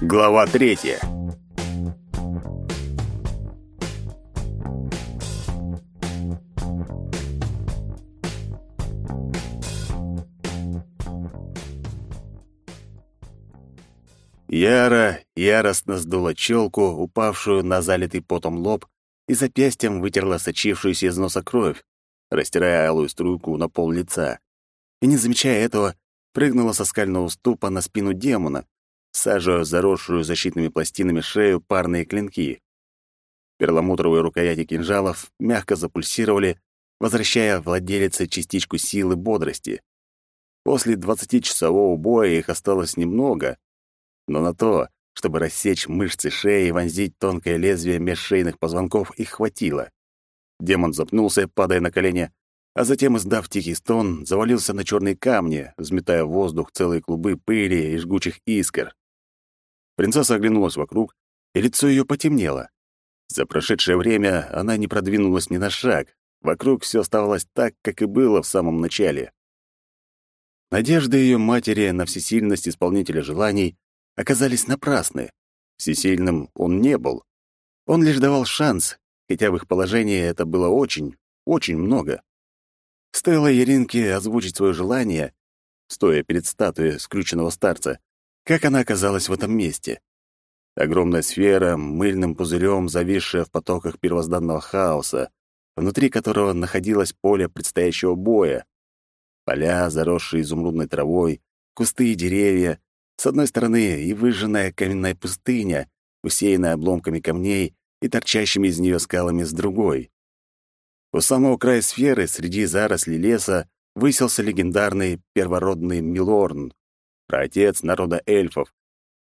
Глава третья. Яра яростно сдула челку, упавшую на залитый потом лоб, и запястьем вытерла сочившуюся из носа кровь, растирая алую струйку на пол лица. И, не замечая этого, прыгнула со скального уступа на спину демона, сажая заросшую защитными пластинами шею парные клинки. Перламутровые рукояти кинжалов мягко запульсировали, возвращая владелице частичку силы бодрости. После двадцатичасового боя их осталось немного, но на то, чтобы рассечь мышцы шеи и вонзить тонкое лезвие меж шейных позвонков, их хватило. Демон запнулся, падая на колени, а затем, издав тихий стон, завалился на черные камни, взметая в воздух целые клубы пыли и жгучих искр. Принцесса оглянулась вокруг, и лицо ее потемнело. За прошедшее время она не продвинулась ни на шаг. Вокруг все оставалось так, как и было в самом начале. Надежды ее матери на всесильность исполнителя желаний оказались напрасны. Всесильным он не был. Он лишь давал шанс, хотя в их положении это было очень, очень много. Стоило Еринке озвучить свое желание, стоя перед статуей скрюченного старца, как она оказалась в этом месте. Огромная сфера, мыльным пузырем, зависшая в потоках первозданного хаоса, внутри которого находилось поле предстоящего боя. Поля, заросшие изумрудной травой, кусты и деревья, с одной стороны и выжженная каменная пустыня, усеянная обломками камней и торчащими из нее скалами с другой. У самого края сферы, среди зарослей леса, высился легендарный первородный Милорн, праотец народа эльфов,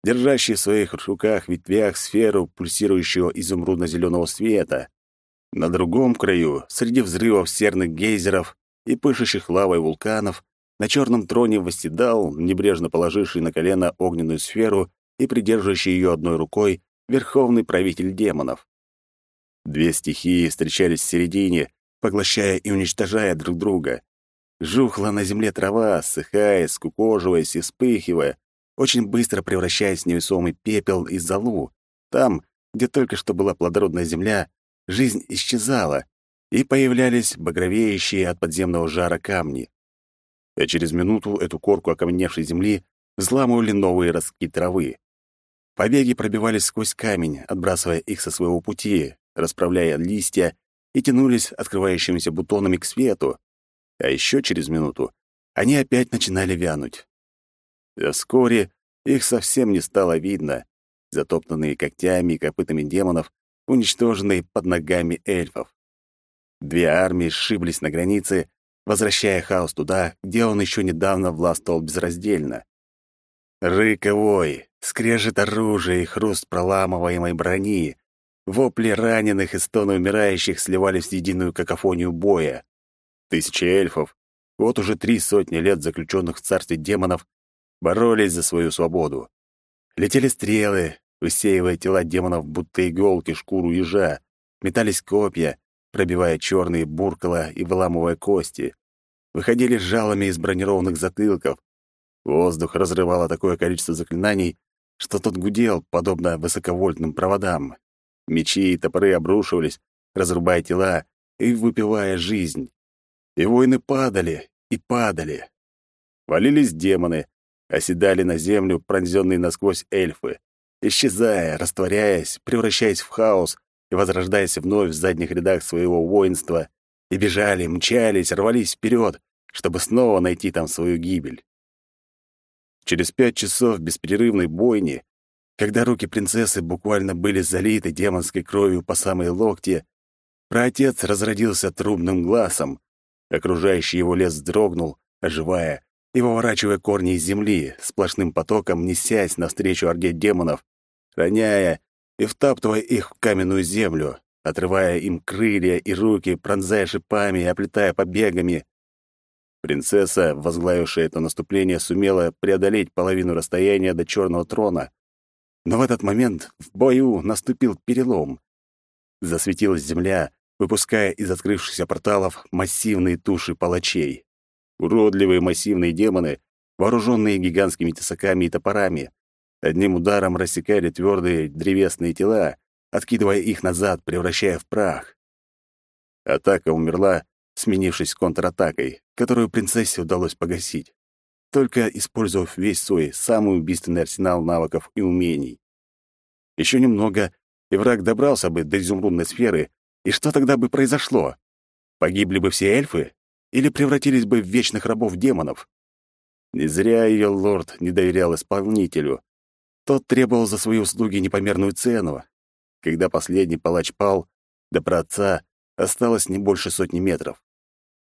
держащий в своих руках ветвях сферу пульсирующего изумрудно-зеленого света. На другом краю, среди взрывов серных гейзеров и пышущих лавой вулканов, на черном троне восседал, небрежно положивший на колено огненную сферу и придерживающий ее одной рукой, верховный правитель демонов. Две стихии встречались в середине, поглощая и уничтожая друг друга. Жухла на земле трава, ссыхая, скукоживаясь и вспыхивая, очень быстро превращаясь в невесомый пепел и золу. Там, где только что была плодородная земля, жизнь исчезала, и появлялись багровеющие от подземного жара камни а через минуту эту корку окаменевшей земли взламывали новые ростки травы. Побеги пробивались сквозь камень, отбрасывая их со своего пути, расправляя листья и тянулись открывающимися бутонами к свету. А еще через минуту они опять начинали вянуть. А вскоре их совсем не стало видно, затоптанные когтями и копытами демонов, уничтоженные под ногами эльфов. Две армии сшиблись на границе, возвращая хаос туда, где он еще недавно властвовал безраздельно. Рык и вой, скрежет оружия и хруст проламываемой брони, вопли раненых и стоны умирающих сливались в единую какофонию боя. Тысячи эльфов, вот уже три сотни лет заключенных в царстве демонов, боролись за свою свободу. Летели стрелы, усеивая тела демонов, будто иголки шкуру ежа, метались копья, пробивая черные буркала и выламывая кости. Выходили жалами из бронированных затылков. Воздух разрывало такое количество заклинаний, что тот гудел, подобно высоковольтным проводам. Мечи и топоры обрушивались, разрубая тела и выпивая жизнь. И воины падали и падали. Валились демоны, оседали на землю пронзенные насквозь эльфы, исчезая, растворяясь, превращаясь в хаос, и возрождаясь вновь в задних рядах своего воинства, и бежали, мчались, рвались вперед, чтобы снова найти там свою гибель. Через пять часов беспрерывной бойни, когда руки принцессы буквально были залиты демонской кровью по самые локти, праотец разродился трубным глазом, окружающий его лес вздрогнул, оживая и выворачивая корни из земли, сплошным потоком несясь навстречу орде демонов, роняя и втаптывая их в каменную землю, отрывая им крылья и руки, пронзая шипами и оплетая побегами. Принцесса, возглавившая это наступление, сумела преодолеть половину расстояния до черного трона. Но в этот момент в бою наступил перелом. Засветилась земля, выпуская из открывшихся порталов массивные туши палачей. Уродливые массивные демоны, вооруженные гигантскими тесаками и топорами, Одним ударом рассекали твердые древесные тела, откидывая их назад, превращая в прах. Атака умерла, сменившись контратакой, которую принцессе удалось погасить, только использовав весь свой самый убийственный арсенал навыков и умений. Еще немного, и враг добрался бы до изумрудной сферы, и что тогда бы произошло? Погибли бы все эльфы? Или превратились бы в вечных рабов демонов? Не зря ее лорд не доверял исполнителю. Тот требовал за свои услуги непомерную цену. Когда последний палач пал, до праотца осталось не больше сотни метров.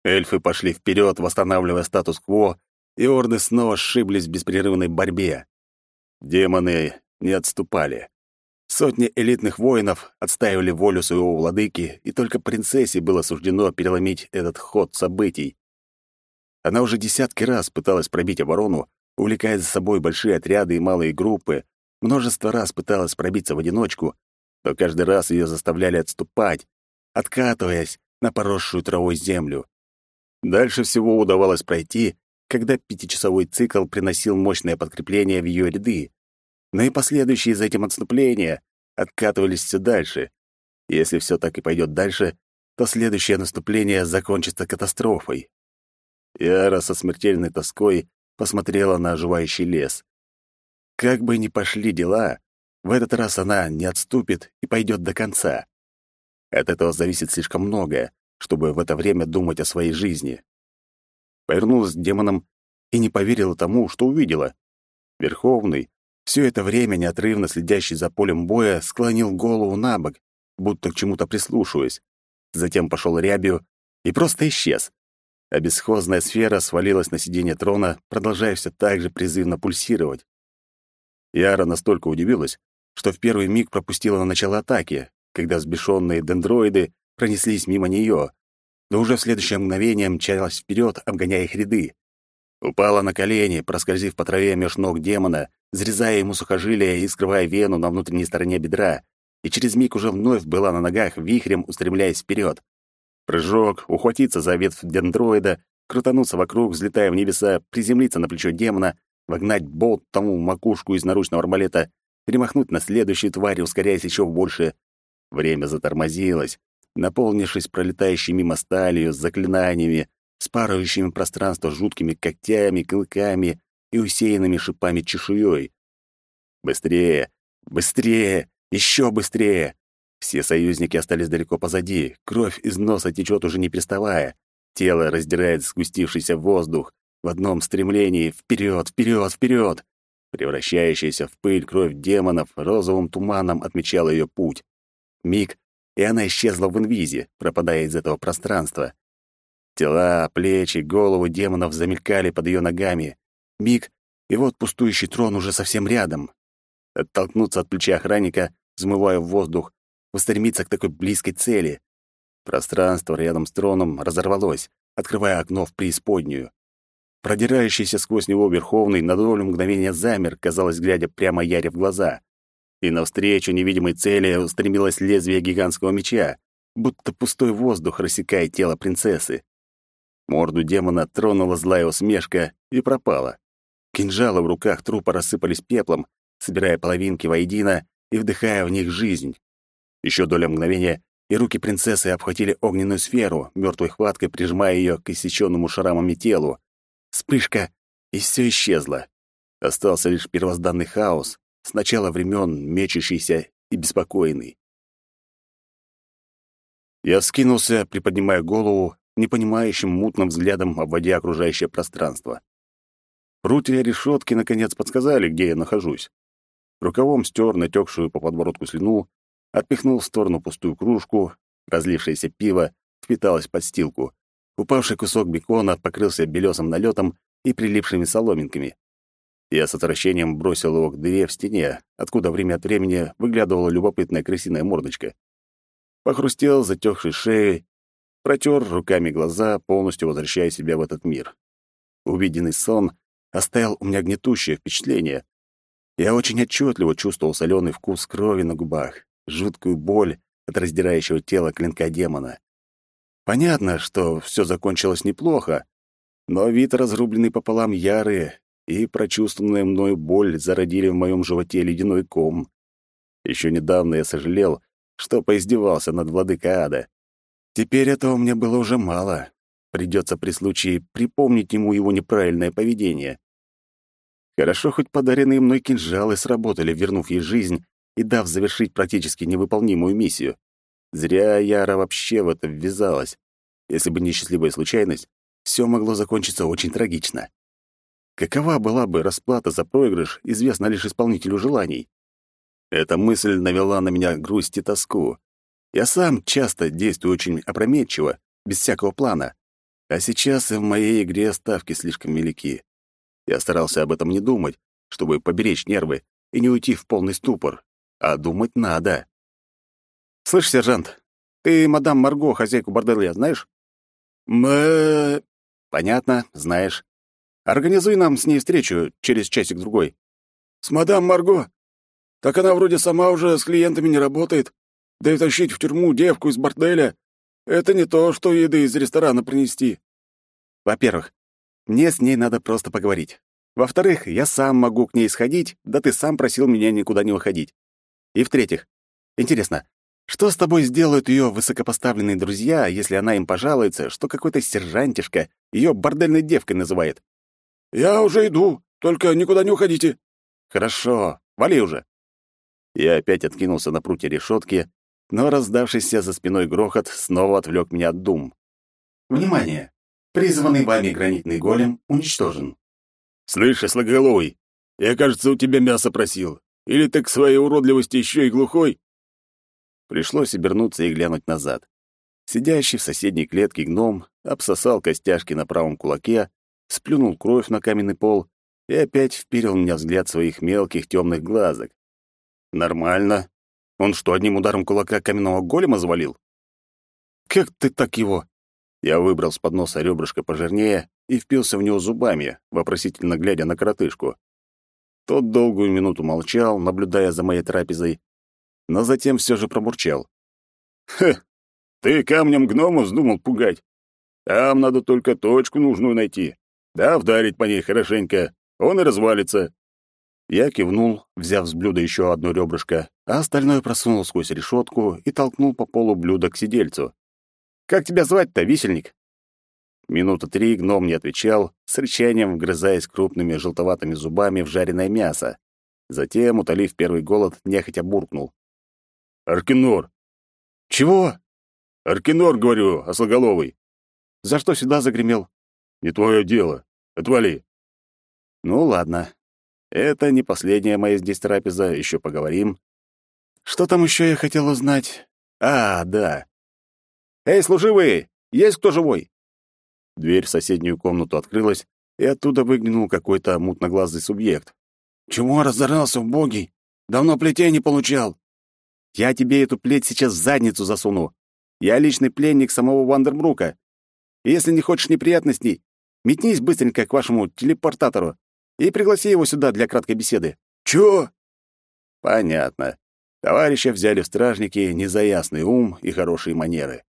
Эльфы пошли вперед, восстанавливая статус-кво, и орды снова сшиблись в беспрерывной борьбе. Демоны не отступали. Сотни элитных воинов отстаивали волю своего владыки, и только принцессе было суждено переломить этот ход событий. Она уже десятки раз пыталась пробить оборону, увлекая за собой большие отряды и малые группы, множество раз пыталась пробиться в одиночку, но каждый раз ее заставляли отступать, откатываясь на поросшую травой землю. Дальше всего удавалось пройти, когда пятичасовой цикл приносил мощное подкрепление в ее ряды, но и последующие за этим отступления откатывались все дальше. Если все так и пойдет дальше, то следующее наступление закончится катастрофой. Яра со смертельной тоской посмотрела на оживающий лес. Как бы ни пошли дела, в этот раз она не отступит и пойдет до конца. От этого зависит слишком многое, чтобы в это время думать о своей жизни. Повернулась к демонам и не поверила тому, что увидела. Верховный, все это время неотрывно следящий за полем боя, склонил голову на бок, будто к чему-то прислушиваясь. Затем пошел рябью и просто исчез. А бесхозная сфера свалилась на сиденье трона, продолжая все так же призывно пульсировать. Яра настолько удивилась, что в первый миг пропустила начало атаки, когда сбешенные дендроиды пронеслись мимо нее, но уже в следующее мгновение мчалась вперед, обгоняя их ряды. Упала на колени, проскользив по траве меж ног демона, взрезая ему сухожилие и скрывая вену на внутренней стороне бедра, и через миг уже вновь была на ногах, вихрем устремляясь вперед. Прыжок, ухватиться за ветвь дендроида, крутануться вокруг, взлетая в небеса, приземлиться на плечо демона, вогнать болт тому макушку из наручного арбалета, перемахнуть на следующую тварь, ускоряясь еще больше. Время затормозилось, наполнившись пролетающей мимо сталью, заклинаниями, спарывающими пространство жуткими когтями, клыками и усеянными шипами чешуей. Быстрее, быстрее, еще быстрее! Все союзники остались далеко позади, кровь из носа течет уже не переставая, тело раздирает сгустившийся воздух в одном стремлении вперед, вперед, вперед! Превращающаяся в пыль кровь демонов розовым туманом отмечала ее путь. Миг, и она исчезла в инвизе, пропадая из этого пространства. Тела, плечи, головы демонов замелькали под ее ногами. Миг, и вот пустующий трон уже совсем рядом. Оттолкнуться от плеча охранника, взмывая в воздух, устремиться к такой близкой цели. Пространство рядом с троном разорвалось, открывая окно в преисподнюю. Продирающийся сквозь него Верховный на долю мгновения замер, казалось, глядя прямо Яре в глаза. И навстречу невидимой цели устремилось лезвие гигантского меча, будто пустой воздух рассекает тело принцессы. Морду демона тронула злая усмешка и пропала. Кинжалы в руках трупа рассыпались пеплом, собирая половинки воедино и вдыхая в них жизнь. Еще доля мгновения, и руки принцессы обхватили огненную сферу, мертвой хваткой прижимая ее к иссеченному шрамами телу. Вспышка, и все исчезло. Остался лишь первозданный хаос, с начала времен мечущийся и беспокойный. Я вскинулся, приподнимая голову непонимающим мутным взглядом обводя окружающее пространство. Прутья решетки наконец подсказали, где я нахожусь. Рукавом стер натекшую по подбородку слюну, отпихнул в сторону пустую кружку, разлившееся пиво впиталось под стилку. Упавший кусок бекона покрылся белесым налетом и прилипшими соломинками. Я с отвращением бросил его к дыре в стене, откуда время от времени выглядывала любопытная крысиная мордочка. Похрустел затекшей шеей протер руками глаза, полностью возвращая себя в этот мир. Увиденный сон оставил у меня гнетущее впечатление. Я очень отчетливо чувствовал соленый вкус крови на губах, жуткую боль от раздирающего тела клинка демона. Понятно, что все закончилось неплохо, но вид разрубленный пополам Яры и прочувствованная мною боль зародили в моем животе ледяной ком. Еще недавно я сожалел, что поиздевался над владыкой ада. Теперь этого мне было уже мало. Придется при случае припомнить ему его неправильное поведение. Хорошо, хоть подаренные мной кинжалы сработали, вернув ей жизнь и дав завершить практически невыполнимую миссию. Зря Яра вообще в это ввязалась. Если бы не счастливая случайность, все могло закончиться очень трагично. Какова была бы расплата за проигрыш, известно лишь исполнителю желаний. Эта мысль навела на меня грусть и тоску. Я сам часто действую очень опрометчиво, без всякого плана. А сейчас и в моей игре ставки слишком велики. Я старался об этом не думать, чтобы поберечь нервы и не уйти в полный ступор. А думать надо. «Слышь, сержант, ты мадам Марго, хозяйку борделя, знаешь?» «Мэ...» «Понятно, знаешь. Организуй нам с ней встречу через часик-другой». «С мадам Марго? Так она вроде сама уже с клиентами не работает. Да и тащить в тюрьму девку из борделя — это не то, что еды из ресторана принести». «Во-первых, мне с ней надо просто поговорить. Во-вторых, я сам могу к ней сходить, да ты сам просил меня никуда не выходить. И в-третьих, интересно, что с тобой сделают ее высокопоставленные друзья, если она им пожалуется, что какой-то сержантишка ее бордельной девкой называет? Я уже иду, только никуда не уходите. Хорошо, вали уже. Я опять откинулся на прутья решетки, но раздавшийся за спиной грохот снова отвлек меня от дум. Внимание! Призванный вами гранитный голем уничтожен. «Слышь, ослоголовый, я, кажется, у тебя мясо просил. Или ты к своей уродливости еще и глухой?» Пришлось обернуться и глянуть назад. Сидящий в соседней клетке гном обсосал костяшки на правом кулаке, сплюнул кровь на каменный пол и опять вперил в меня взгляд своих мелких темных глазок. «Нормально. Он что, одним ударом кулака каменного голема завалил?» «Как ты так его?» Я выбрал с подноса ребрышко пожирнее и впился в него зубами, вопросительно глядя на коротышку. Тот долгую минуту молчал, наблюдая за моей трапезой, но затем все же промурчал. «Хе, ты камнем гнома вздумал пугать? Там надо только точку нужную найти. Да, вдарить по ней хорошенько, он и развалится». Я кивнул, взяв с блюда еще одно ребрышко, а остальное просунул сквозь решетку и толкнул по полу блюдо к сидельцу. Как тебя звать-то, висельник?» Минуты три гном не отвечал, с рычанием вгрызаясь крупными желтоватыми зубами в жареное мясо. Затем, утолив первый голод, нехотя буркнул. «Аркинор!» «Чего?» «Аркинор, говорю, ослоголовый!» «За что сюда загремел?» «Не твое дело. Отвали!» «Ну, ладно. Это не последняя моя здесь трапеза, еще поговорим. Что там еще я хотел узнать? А, да. «Эй, служивые! Есть кто живой?» Дверь в соседнюю комнату открылась, и оттуда выглянул какой-то мутноглазый субъект. «Чего разорался, убогий? Давно плетей не получал!» «Я тебе эту плеть сейчас в задницу засуну. Я личный пленник самого Вандербрука. Если не хочешь неприятностей, метнись быстренько к вашему телепортатору и пригласи его сюда для краткой беседы». «Чё?» «Понятно. Товарища взяли в стражники не за ясный ум и хорошие манеры.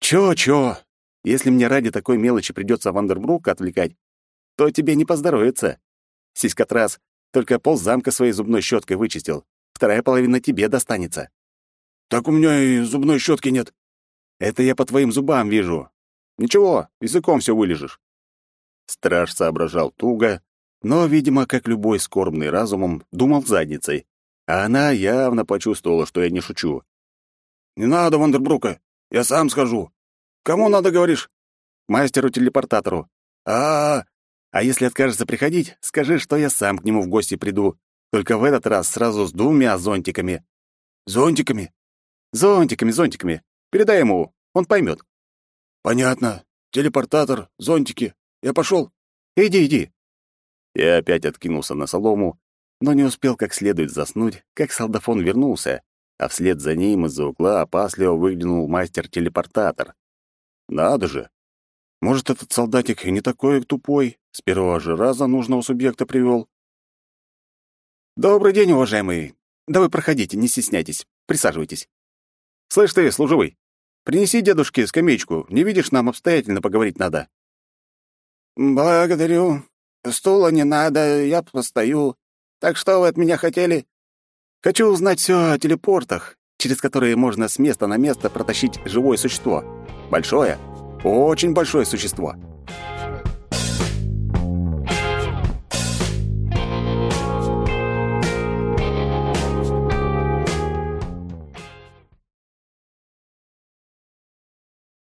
Чё-чё? Если мне ради такой мелочи придется Вандербрука отвлекать, то тебе не поздоровится. Сиськотрас только ползамка своей зубной щеткой вычистил. Вторая половина тебе достанется. Так у меня и зубной щетки нет. Это я по твоим зубам вижу. Ничего, языком все вылежешь. Страж соображал туго, но, видимо, как любой скорбный разумом, думал задницей. А она явно почувствовала, что я не шучу. «Не надо Вандербрука. Я сам схожу. Кому надо, говоришь? Мастеру-телепортатору. А, -а, а А если откажется приходить, скажи, что я сам к нему в гости приду. Только в этот раз сразу с двумя зонтиками. Зонтиками? Зонтиками, зонтиками. Передай ему, он поймет. Понятно. Телепортатор, зонтики. Я пошел. Иди, иди. Я опять откинулся на солому, но не успел как следует заснуть, как солдафон вернулся, а вслед за ним из-за угла опасливо выглянул мастер-телепортатор. Надо же! Может, этот солдатик и не такой тупой, с первого же раза нужного субъекта привел. «Добрый день, уважаемый. Да вы проходите, не стесняйтесь. Присаживайтесь. Слышь ты, служивый, принеси дедушке скамеечку. Не видишь, нам обстоятельно поговорить надо». «Благодарю. Стула не надо, я постою. Так что вы от меня хотели?» «Хочу узнать все о телепортах, через которые можно с места на место протащить живое существо. Большое, очень большое существо.